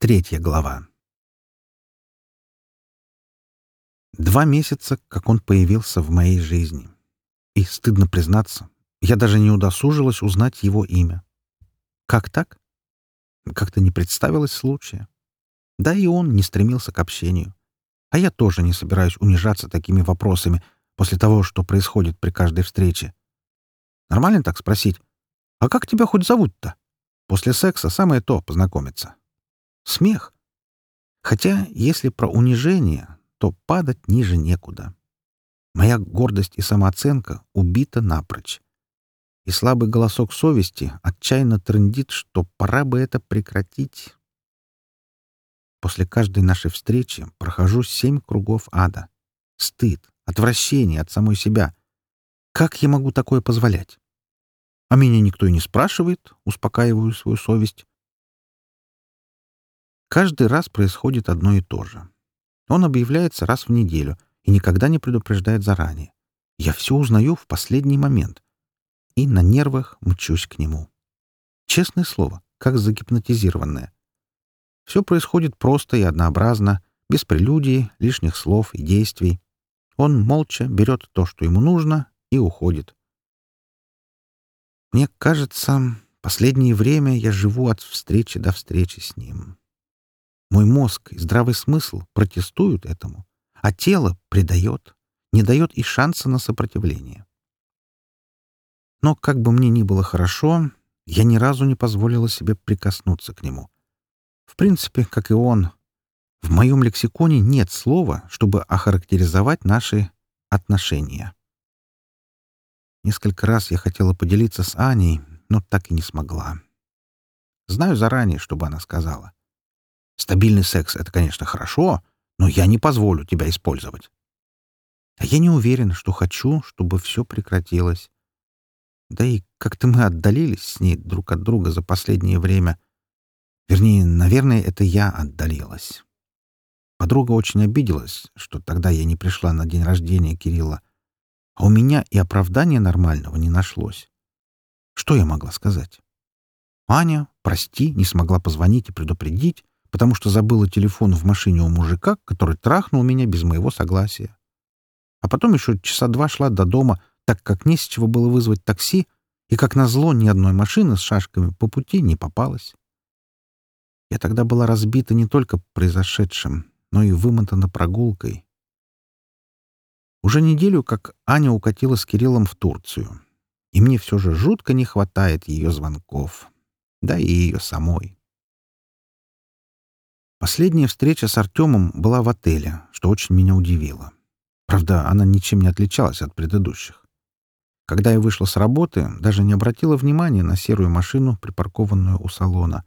Третья глава. Два месяца, как он появился в моей жизни. И, стыдно признаться, я даже не удосужилась узнать его имя. Как так? Как-то не представилось случая. Да и он не стремился к общению. А я тоже не собираюсь унижаться такими вопросами после того, что происходит при каждой встрече. Нормально так спросить? «А как тебя хоть зовут-то?» После секса самое то познакомиться. Смех. Хотя, если про унижение, то падать ниже некуда. Моя гордость и самооценка убита напрочь. И слабый голосок совести отчаянно трындит, что пора бы это прекратить. После каждой нашей встречи прохожу семь кругов ада. Стыд, отвращение от самой себя. Как я могу такое позволять? А меня никто и не спрашивает, успокаиваю свою совесть. Каждый раз происходит одно и то же. Он объявляется раз в неделю и никогда не предупреждает заранее. Я все узнаю в последний момент. И на нервах мчусь к нему. Честное слово, как загипнотизированное. Все происходит просто и однообразно, без прелюдии, лишних слов и действий. Он молча берет то, что ему нужно, и уходит. Мне кажется, последнее время я живу от встречи до встречи с ним. Мой мозг и здравый смысл протестуют этому, а тело предает, не дает и шанса на сопротивление. Но как бы мне ни было хорошо, я ни разу не позволила себе прикоснуться к нему. В принципе, как и он, в моем лексиконе нет слова, чтобы охарактеризовать наши отношения. Несколько раз я хотела поделиться с Аней, но так и не смогла. Знаю заранее, чтобы она сказала. Стабильный секс — это, конечно, хорошо, но я не позволю тебя использовать. А я не уверен, что хочу, чтобы все прекратилось. Да и как-то мы отдалились с ней друг от друга за последнее время. Вернее, наверное, это я отдалилась. Подруга очень обиделась, что тогда я не пришла на день рождения Кирилла, а у меня и оправдания нормального не нашлось. Что я могла сказать? Аня, прости, не смогла позвонить и предупредить, потому что забыла телефон в машине у мужика, который трахнул меня без моего согласия. А потом еще часа два шла до дома, так как не с чего было вызвать такси, и, как назло, ни одной машины с шашками по пути не попалось. Я тогда была разбита не только произошедшим, но и вымотана прогулкой, уже неделю, как Аня укатила с Кириллом в Турцию. И мне все же жутко не хватает ее звонков. Да и ее самой. Последняя встреча с Артемом была в отеле, что очень меня удивило. Правда, она ничем не отличалась от предыдущих. Когда я вышла с работы, даже не обратила внимания на серую машину, припаркованную у салона.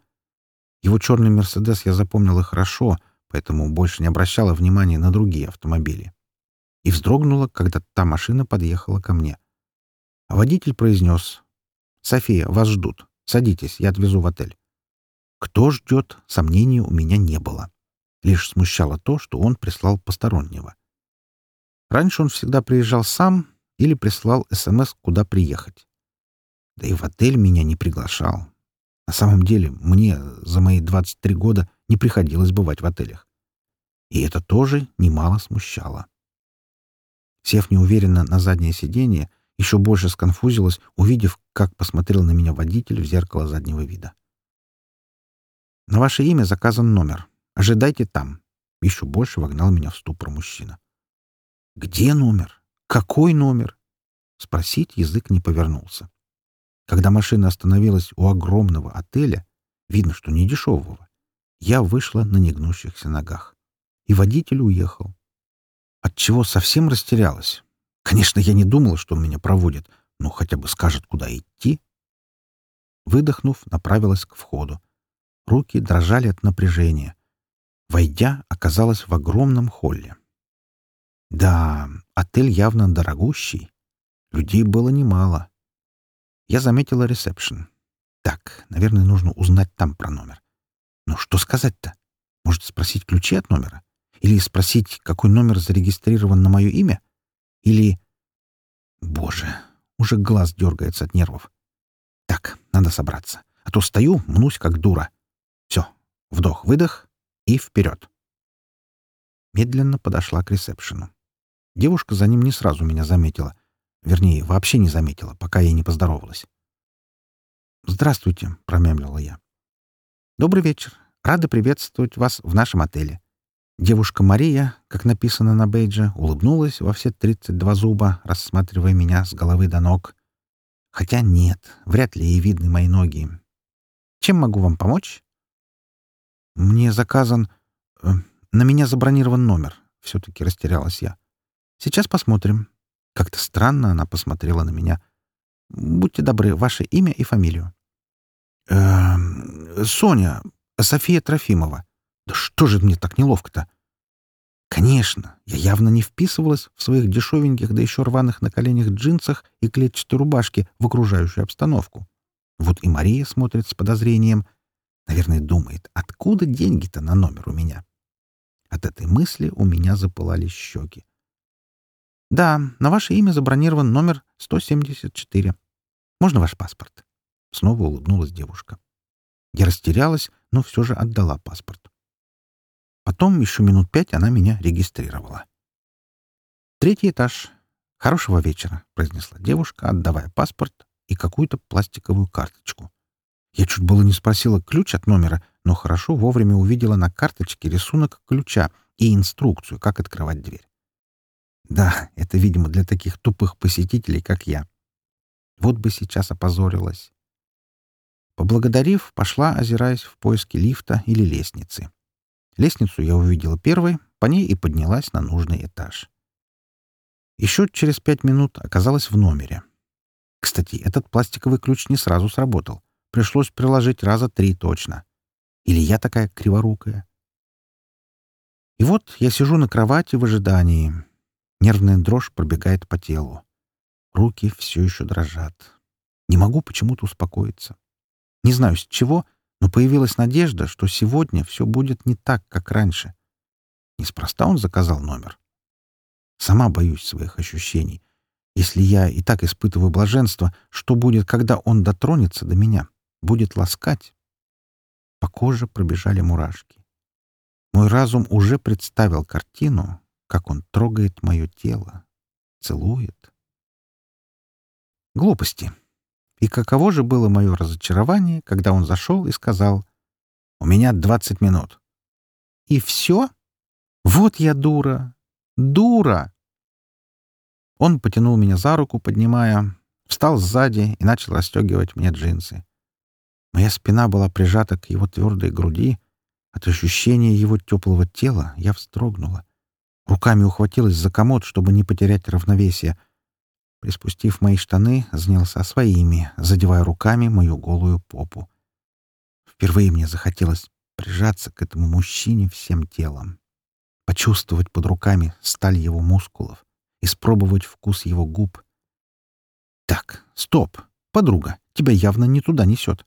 Его черный «Мерседес» я запомнила хорошо, поэтому больше не обращала внимания на другие автомобили и вздрогнула, когда та машина подъехала ко мне. А водитель произнес «София, вас ждут. Садитесь, я отвезу в отель». Кто ждет, сомнений у меня не было. Лишь смущало то, что он прислал постороннего. Раньше он всегда приезжал сам или прислал СМС, куда приехать. Да и в отель меня не приглашал. На самом деле, мне за мои 23 года не приходилось бывать в отелях. И это тоже немало смущало. Сев неуверенно на заднее сиденье, еще больше сконфузилась, увидев, как посмотрел на меня водитель в зеркало заднего вида. «На ваше имя заказан номер. Ожидайте там». Еще больше вогнал меня в ступор мужчина. «Где номер? Какой номер?» Спросить язык не повернулся. Когда машина остановилась у огромного отеля, видно, что не дешевого, я вышла на негнущихся ногах. И водитель уехал отчего совсем растерялась. Конечно, я не думала, что он меня проводит, но хотя бы скажет, куда идти. Выдохнув, направилась к входу. Руки дрожали от напряжения. Войдя, оказалась в огромном холле. Да, отель явно дорогущий. Людей было немало. Я заметила ресепшн. Так, наверное, нужно узнать там про номер. Но что сказать-то? Может, спросить ключи от номера? Или спросить, какой номер зарегистрирован на мое имя? Или... Боже, уже глаз дергается от нервов. Так, надо собраться. А то стою, мнусь, как дура. Все, Вдох-выдох и вперед. Медленно подошла к ресепшену. Девушка за ним не сразу меня заметила. Вернее, вообще не заметила, пока я не поздоровалась. «Здравствуйте», — промямлила я. «Добрый вечер. Рада приветствовать вас в нашем отеле». Девушка Мария, как написано на бейдже, улыбнулась во все 32 зуба, рассматривая меня с головы до ног. Хотя нет, вряд ли ей видны мои ноги. «Чем могу вам помочь?» «Мне заказан... Э, на меня забронирован номер», — все-таки растерялась я. «Сейчас посмотрим». Как-то странно она посмотрела на меня. «Будьте добры, ваше имя и фамилию». «Э, Соня, София Трофимова. Да что же мне так неловко-то?» Конечно, я явно не вписывалась в своих дешевеньких, да еще рваных на коленях джинсах и клетчатой рубашке в окружающую обстановку. Вот и Мария смотрит с подозрением. Наверное, думает, откуда деньги-то на номер у меня? От этой мысли у меня запылали щеки. «Да, на ваше имя забронирован номер 174. Можно ваш паспорт?» Снова улыбнулась девушка. Я растерялась, но все же отдала паспорт. Потом еще минут пять она меня регистрировала. «Третий этаж. Хорошего вечера», — произнесла девушка, отдавая паспорт и какую-то пластиковую карточку. Я чуть было не спросила ключ от номера, но хорошо вовремя увидела на карточке рисунок ключа и инструкцию, как открывать дверь. Да, это, видимо, для таких тупых посетителей, как я. Вот бы сейчас опозорилась. Поблагодарив, пошла, озираясь в поиске лифта или лестницы. Лестницу я увидела первой, по ней и поднялась на нужный этаж. Еще через пять минут оказалась в номере. Кстати, этот пластиковый ключ не сразу сработал. Пришлось приложить раза три точно. Или я такая криворукая? И вот я сижу на кровати в ожидании. Нервная дрожь пробегает по телу. Руки все еще дрожат. Не могу почему-то успокоиться. Не знаю с чего, но появилась надежда, что сегодня все будет не так, как раньше. Неспроста он заказал номер. Сама боюсь своих ощущений. Если я и так испытываю блаженство, что будет, когда он дотронется до меня, будет ласкать? По коже пробежали мурашки. Мой разум уже представил картину, как он трогает мое тело, целует. Глупости. И каково же было мое разочарование, когда он зашел и сказал, «У меня двадцать минут». «И все? Вот я дура! Дура!» Он потянул меня за руку, поднимая, встал сзади и начал расстегивать мне джинсы. Моя спина была прижата к его твердой груди. От ощущения его теплого тела я вздрогнула. Руками ухватилась за комод, чтобы не потерять равновесие — Приспустив мои штаны, занялся своими, задевая руками мою голую попу. Впервые мне захотелось прижаться к этому мужчине всем телом, почувствовать под руками сталь его мускулов, испробовать вкус его губ. «Так, стоп, подруга, тебя явно не туда несет».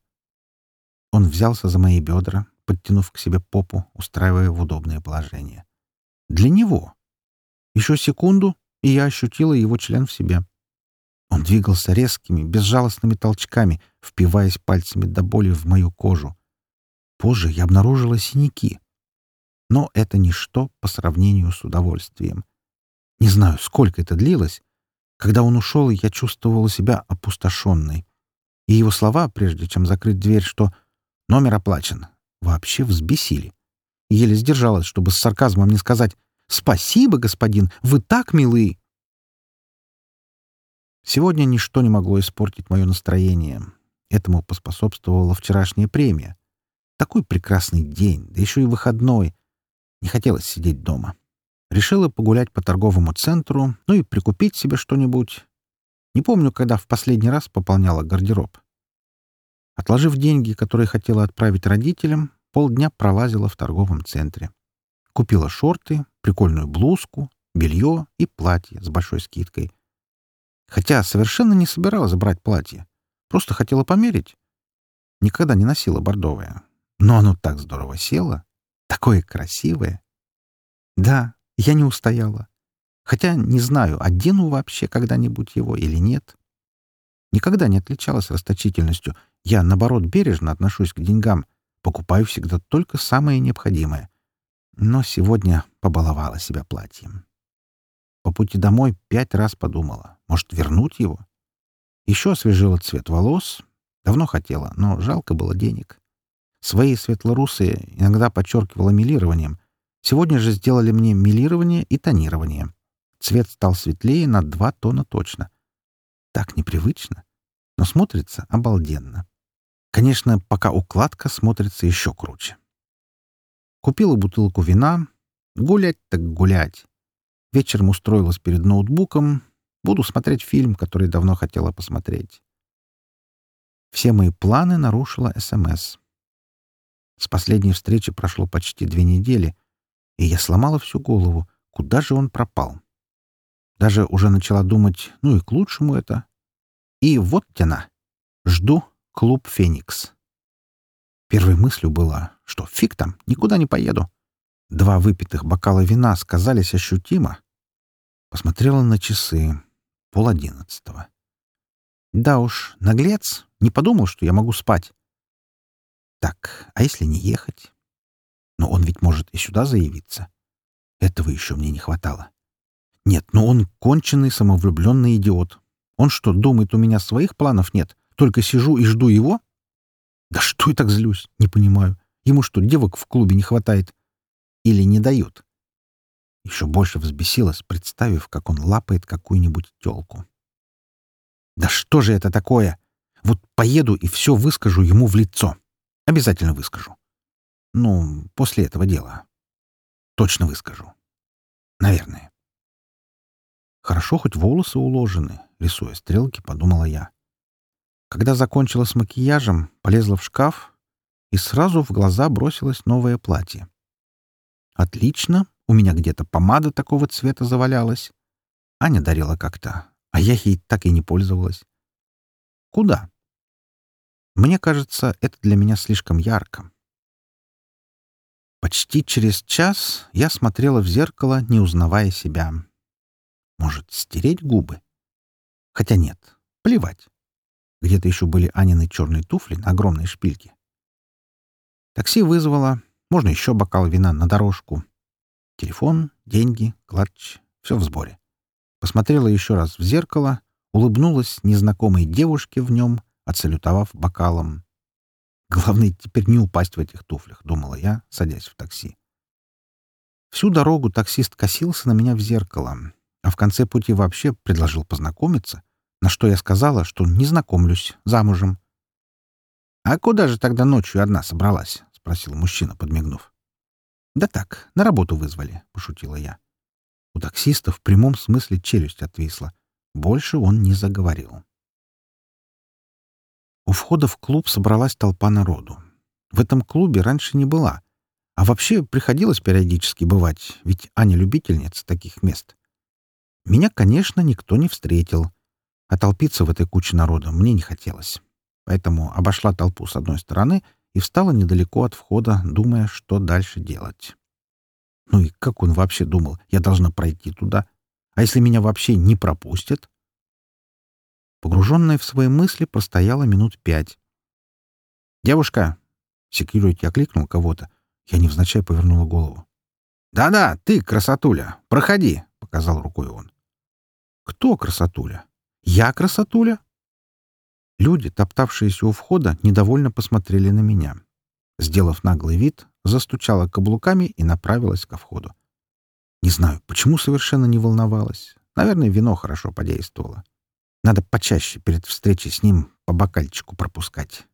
Он взялся за мои бедра, подтянув к себе попу, устраивая в удобное положение. «Для него». Еще секунду, и я ощутила его член в себе. Он двигался резкими, безжалостными толчками, впиваясь пальцами до боли в мою кожу. Позже я обнаружила синяки. Но это ничто по сравнению с удовольствием. Не знаю, сколько это длилось. Когда он ушел, я чувствовала себя опустошенной. И его слова, прежде чем закрыть дверь, что «номер оплачен», вообще взбесили. Еле сдержалась, чтобы с сарказмом не сказать «Спасибо, господин, вы так милы!» Сегодня ничто не могло испортить мое настроение. Этому поспособствовала вчерашняя премия. Такой прекрасный день, да еще и выходной. Не хотелось сидеть дома. Решила погулять по торговому центру, ну и прикупить себе что-нибудь. Не помню, когда в последний раз пополняла гардероб. Отложив деньги, которые хотела отправить родителям, полдня пролазила в торговом центре. Купила шорты, прикольную блузку, белье и платье с большой скидкой — Хотя совершенно не собиралась брать платье. Просто хотела померить. Никогда не носила бордовое. Но оно так здорово село. Такое красивое. Да, я не устояла. Хотя не знаю, одену вообще когда-нибудь его или нет. Никогда не отличалась расточительностью. Я, наоборот, бережно отношусь к деньгам. Покупаю всегда только самое необходимое. Но сегодня побаловала себя платьем. По пути домой пять раз подумала, может, вернуть его? Еще освежила цвет волос. Давно хотела, но жалко было денег. Свои светлорусые иногда подчеркивала милированием. Сегодня же сделали мне милирование и тонирование. Цвет стал светлее на два тона точно. Так непривычно, но смотрится обалденно. Конечно, пока укладка смотрится еще круче. Купила бутылку вина. Гулять так гулять. Вечером устроилась перед ноутбуком. Буду смотреть фильм, который давно хотела посмотреть. Все мои планы нарушила СМС. С последней встречи прошло почти две недели, и я сломала всю голову, куда же он пропал. Даже уже начала думать, ну и к лучшему это. И вот тяна. Жду клуб «Феникс». Первой мыслью было, что фиг там, никуда не поеду. Два выпитых бокала вина сказались ощутимо. Посмотрела на часы. Пол одиннадцатого. Да уж, наглец, не подумал, что я могу спать. Так, а если не ехать? Но он ведь может и сюда заявиться. Этого еще мне не хватало. Нет, но он конченый самовлюбленный идиот. Он что, думает, у меня своих планов нет? Только сижу и жду его? Да что я так злюсь? Не понимаю. Ему что, девок в клубе не хватает? Или не дают? Еще больше взбесилась, представив, как он лапает какую-нибудь телку. Да что же это такое? Вот поеду и все выскажу ему в лицо. Обязательно выскажу. Ну, после этого дела. Точно выскажу. Наверное. Хорошо, хоть волосы уложены, рисуя стрелки, подумала я. Когда закончила с макияжем, полезла в шкаф, и сразу в глаза бросилось новое платье. Отлично, у меня где-то помада такого цвета завалялась. Аня дарила как-то, а я ей так и не пользовалась. Куда? Мне кажется, это для меня слишком ярко. Почти через час я смотрела в зеркало, не узнавая себя. Может, стереть губы? Хотя нет, плевать. Где-то еще были Анины черные туфли на огромной шпильке. Такси вызвала. Можно еще бокал вина на дорожку. Телефон, деньги, клатч — все в сборе. Посмотрела еще раз в зеркало, улыбнулась незнакомой девушке в нем, отсалютовав бокалом. Главное теперь не упасть в этих туфлях, думала я, садясь в такси. Всю дорогу таксист косился на меня в зеркало, а в конце пути вообще предложил познакомиться — на что я сказала, что не знакомлюсь, замужем. «А куда же тогда ночью одна собралась?» — спросил мужчина, подмигнув. «Да так, на работу вызвали», — пошутила я. У таксиста в прямом смысле челюсть отвисла. Больше он не заговорил. У входа в клуб собралась толпа народу. В этом клубе раньше не была. А вообще приходилось периодически бывать, ведь Аня любительница таких мест. Меня, конечно, никто не встретил. А толпиться в этой куче народа мне не хотелось. Поэтому обошла толпу с одной стороны и встала недалеко от входа, думая, что дальше делать. Ну и как он вообще думал, я должна пройти туда? А если меня вообще не пропустят? Погруженная в свои мысли, простояла минут пять. «Девушка!» — секьюрити окликнул кого-то. Я невзначай повернула голову. «Да-да, ты, красотуля, проходи!» — показал рукой он. «Кто красотуля?» «Я красотуля?» Люди, топтавшиеся у входа, недовольно посмотрели на меня. Сделав наглый вид, застучала каблуками и направилась ко входу. Не знаю, почему совершенно не волновалась. Наверное, вино хорошо подействовало. Надо почаще перед встречей с ним по бокальчику пропускать.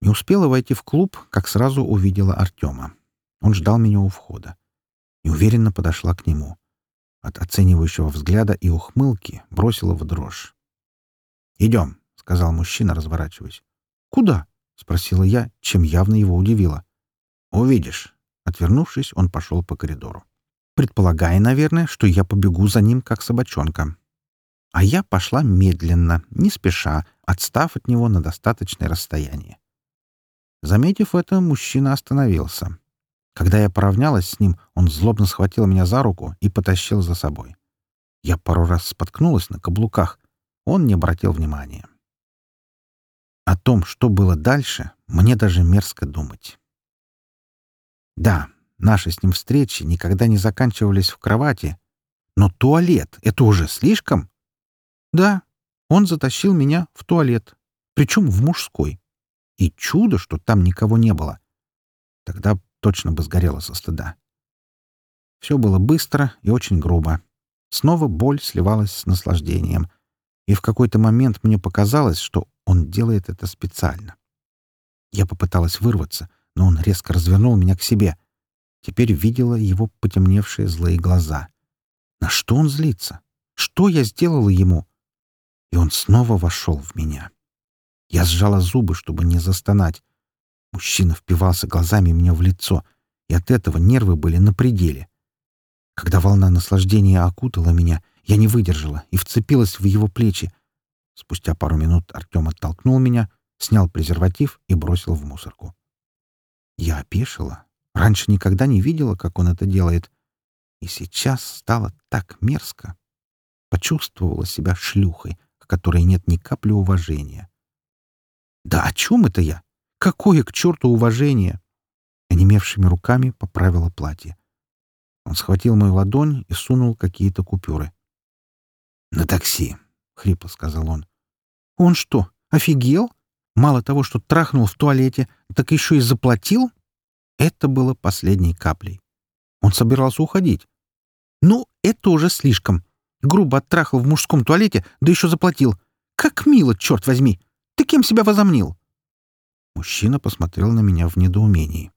Не успела войти в клуб, как сразу увидела Артема. Он ждал меня у входа. Неуверенно подошла к нему. От оценивающего взгляда и ухмылки бросила в дрожь. «Идем», — сказал мужчина, разворачиваясь. «Куда?» — спросила я, чем явно его удивило. «Увидишь». Отвернувшись, он пошел по коридору. Предполагая, наверное, что я побегу за ним, как собачонка. А я пошла медленно, не спеша, отстав от него на достаточное расстояние. Заметив это, мужчина остановился. Когда я поравнялась с ним, он злобно схватил меня за руку и потащил за собой. Я пару раз споткнулась на каблуках. Он не обратил внимания. О том, что было дальше, мне даже мерзко думать. Да, наши с ним встречи никогда не заканчивались в кровати, но туалет — это уже слишком? Да, он затащил меня в туалет, причем в мужской. И чудо, что там никого не было. Тогда точно бы сгорела со стыда. Все было быстро и очень грубо. Снова боль сливалась с наслаждением. И в какой-то момент мне показалось, что он делает это специально. Я попыталась вырваться, но он резко развернул меня к себе. Теперь видела его потемневшие злые глаза. На что он злится? Что я сделала ему? И он снова вошел в меня. Я сжала зубы, чтобы не застонать. Мужчина впивался глазами мне в лицо, и от этого нервы были на пределе. Когда волна наслаждения окутала меня, я не выдержала и вцепилась в его плечи. Спустя пару минут Артем оттолкнул меня, снял презерватив и бросил в мусорку. Я опешила. Раньше никогда не видела, как он это делает. И сейчас стало так мерзко. Почувствовала себя шлюхой, к которой нет ни капли уважения. Да о чем это я? Какое к черту уважение? Онемевшими руками поправила платье. Он схватил мою ладонь и сунул какие-то купюры. «На такси», — хрипло сказал он. «Он что, офигел? Мало того, что трахнул в туалете, так еще и заплатил?» Это было последней каплей. Он собирался уходить. «Ну, это уже слишком. Грубо оттрахал в мужском туалете, да еще заплатил. Как мило, черт возьми! Ты кем себя возомнил?» Мужчина посмотрел на меня в недоумении.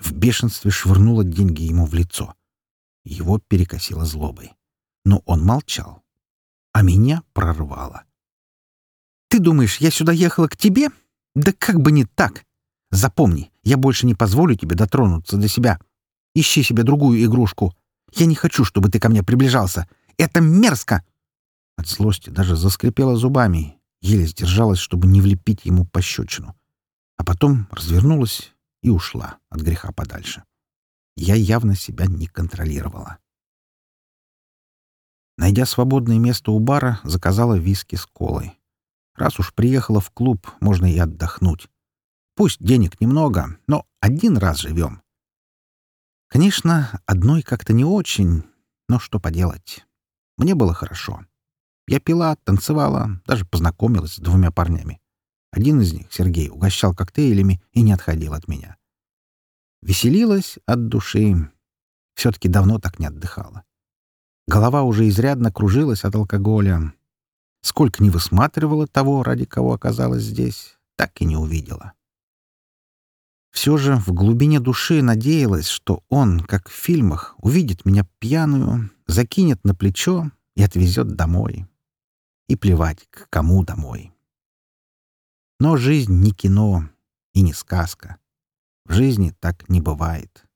В бешенстве швырнула деньги ему в лицо. Его перекосило злобой. Но он молчал. А меня прорвало. «Ты думаешь, я сюда ехала к тебе? Да как бы не так! Запомни, я больше не позволю тебе дотронуться до себя. Ищи себе другую игрушку. Я не хочу, чтобы ты ко мне приближался. Это мерзко!» От злости даже заскрипела зубами, еле сдержалась, чтобы не влепить ему пощечину. А потом развернулась и ушла от греха подальше. Я явно себя не контролировала. Найдя свободное место у бара, заказала виски с колой. Раз уж приехала в клуб, можно и отдохнуть. Пусть денег немного, но один раз живем. Конечно, одной как-то не очень, но что поделать. Мне было хорошо. Я пила, танцевала, даже познакомилась с двумя парнями. Один из них, Сергей, угощал коктейлями и не отходил от меня. Веселилась от души. Все-таки давно так не отдыхала. Голова уже изрядно кружилась от алкоголя. Сколько не высматривала того, ради кого оказалась здесь, так и не увидела. Все же в глубине души надеялась, что он, как в фильмах, увидит меня пьяную, закинет на плечо и отвезет домой. И плевать, к кому домой. Но жизнь не кино и не сказка. В жизни так не бывает.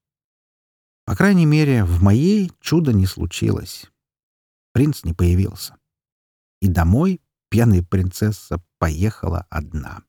По крайней мере, в моей чудо не случилось. Принц не появился. И домой пьяная принцесса поехала одна.